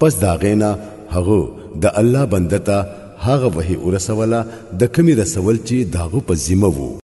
پس دا غینا هغه د الله بندتا هغه وحي ورسوله د کمی رسول چې داغه په ذمه وو